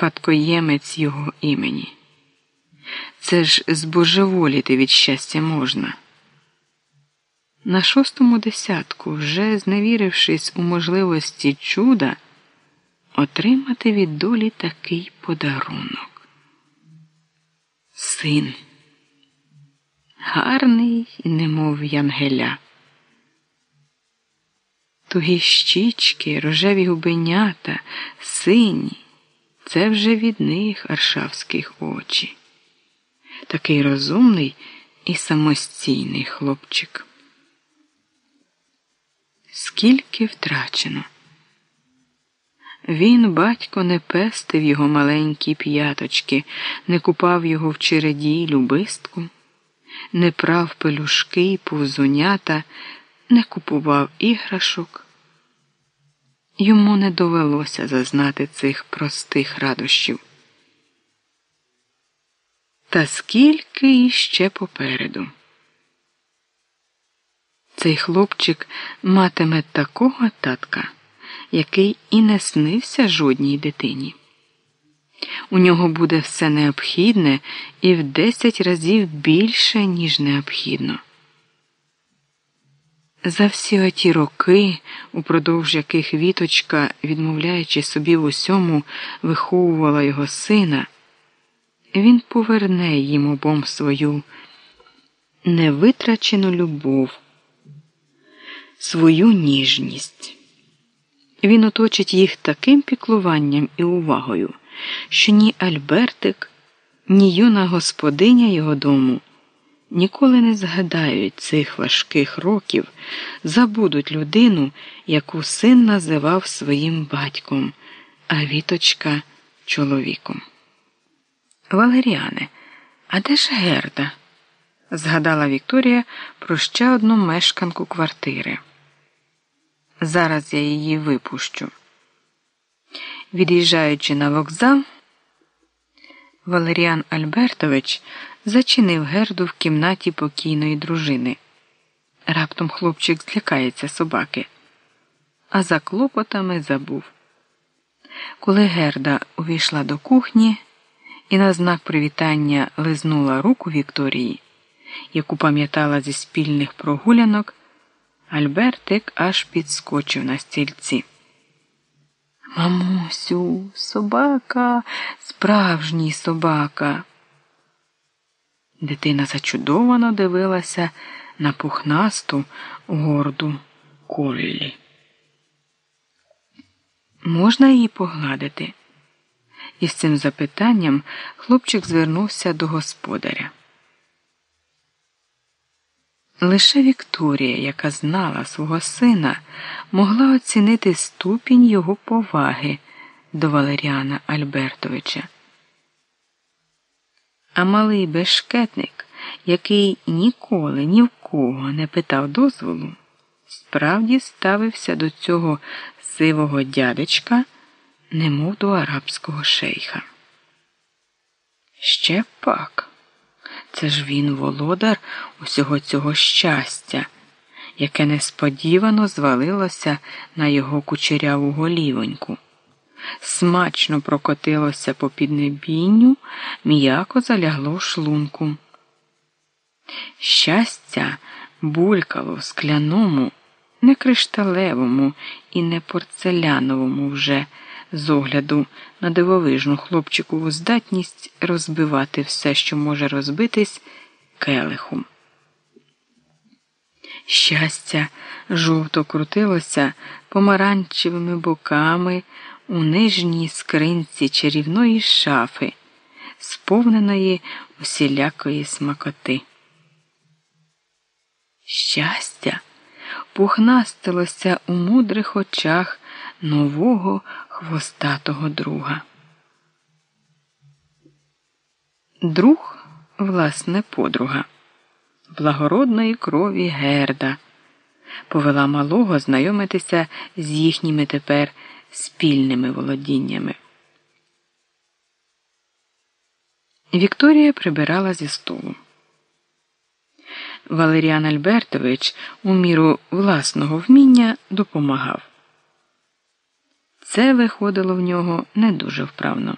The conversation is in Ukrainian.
спадкоємець його імені. Це ж збожеволіти від щастя можна. На шостому десятку, вже зневірившись у можливості чуда, отримати від долі такий подарунок. Син, гарний, немов янгеля. Тугі щічки, рожеві губенята, сині, це вже від них аршавських очі. Такий розумний і самостійний хлопчик. Скільки втрачено. Він, батько, не пестив його маленькі п'яточки, не купав його в череді любистку, не прав пелюшки й повзунята, не купував іграшок. Йому не довелося зазнати цих простих радощів. Та скільки іще попереду. Цей хлопчик матиме такого татка, який і не снився жодній дитині. У нього буде все необхідне і в десять разів більше, ніж необхідно. За всі оті роки, упродовж яких віточка, відмовляючи собі в усьому, виховувала його сина, він поверне їм обом свою невитрачену любов, свою ніжність. Він оточить їх таким піклуванням і увагою, що ні Альбертик, ні юна господиня його дому ніколи не згадають цих важких років, забудуть людину, яку син називав своїм батьком, а віточка чоловіком. Валеріане, а де ж Герда? згадала Вікторія про ще одну мешканку квартири. Зараз я її випущу. Від'їжджаючи на вокзал, Валеріан Альбертович зачинив герду в кімнаті покійної дружини. Раптом хлопчик злякається собаки, а за клопотами забув. Коли Герда увійшла до кухні і на знак привітання лизнула руку Вікторії, яку пам'ятала зі спільних прогулянок, Альбертик аж підскочив на стільці. Мамусю, собака, справжній собака. Дитина зачудовано дивилася на пухнасту горду Коллі. Можна її погладити? І з цим запитанням хлопчик звернувся до господаря. Лише Вікторія, яка знала свого сина, могла оцінити ступінь його поваги до Валеріана Альбертовича. А малий бешкетник, який ніколи ні в кого не питав дозволу, справді ставився до цього сивого дядечка, немов до арабського шейха. Ще пак. Це ж він володар усього цього щастя, яке несподівано звалилося на його кучеряву голівоньку. Смачно прокотилося по піднебінню, м'яко залягло в шлунку. Щастя булькало в скляному, не кришталевому і не порцеляновому вже з огляду на дивовижну хлопчикову здатність розбивати все, що може розбитись келихом. Щастя жовто крутилося помаранчевими боками у нижній скринці чарівної шафи, сповненої усілякої смакоти. Щастя пухнастилося у мудрих очах нового хвостатого друга. Друг, власне, подруга, благородної крові Герда, повела малого знайомитися з їхніми тепер спільними володіннями. Вікторія прибирала зі столу. Валеріан Альбертович у міру власного вміння допомагав. Це виходило в нього не дуже вправно.